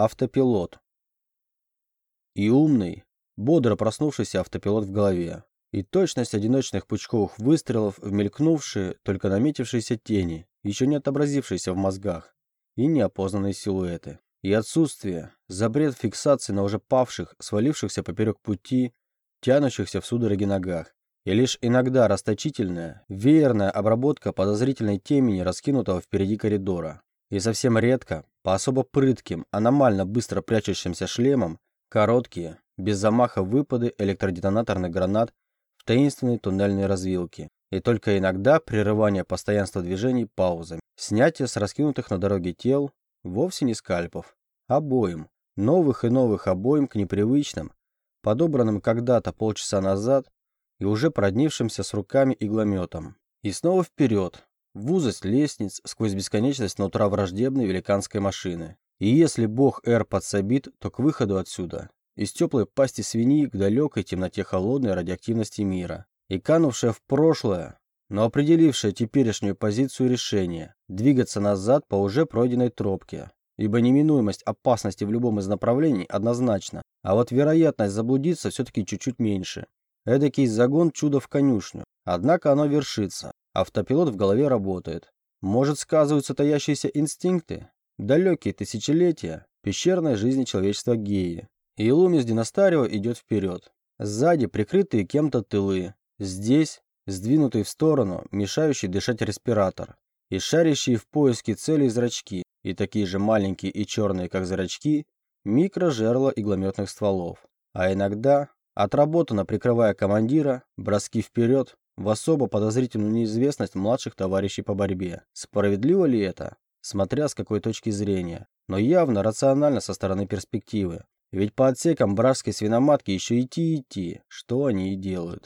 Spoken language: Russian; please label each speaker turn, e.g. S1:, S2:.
S1: Автопилот. И умный, бодро проснувшийся автопилот в голове. И точность одиночных пучковых выстрелов в мелькнувшие, только наметившиеся тени, еще не отобразившиеся в мозгах, и неопознанные силуэты. И отсутствие, запрет фиксации на уже павших, свалившихся поперек пути, тянущихся в судороги ногах. И лишь иногда расточительная, веерная обработка подозрительной темени, раскинутого впереди коридора. И совсем редко, по особо прытким, аномально быстро прячущимся шлемам, короткие, без замаха выпады электродетонаторных гранат в таинственные туннельные развилки. И только иногда прерывание постоянства движений паузами. Снятие с раскинутых на дороге тел вовсе не скальпов, обоим. Новых и новых обоим к непривычным, подобранным когда-то полчаса назад и уже проднившимся с руками иглометом. И снова вперед, в узость лестниц сквозь бесконечность нутра враждебной великанской машины. И если бог Эр подсобит, то к выходу отсюда, из теплой пасти свиньи к далекой темноте холодной радиоактивности мира. И канувшая в прошлое, но определившая теперешнюю позицию решения, двигаться назад по уже пройденной тропке. Ибо неминуемость опасности в любом из направлений однозначна, а вот вероятность заблудиться все-таки чуть-чуть меньше. Эдакий загон чудо в конюшню. Однако оно вершится. Автопилот в голове работает. Может, сказываются таящиеся инстинкты? Далекие тысячелетия пещерной жизни человечества геи. И Лумис Династарио идет вперед. Сзади прикрытые кем-то тылы. Здесь сдвинутый в сторону, мешающий дышать респиратор. И шарящие в поиске целей зрачки. И такие же маленькие и черные, как зрачки, микрожерла иглометных стволов. А иногда, отработано прикрывая командира, броски вперед, в особо подозрительную неизвестность младших товарищей по борьбе. Справедливо ли это? Смотря с какой точки зрения. Но явно рационально со стороны перспективы. Ведь по отсекам бражской свиноматки еще идти идти, что они и делают.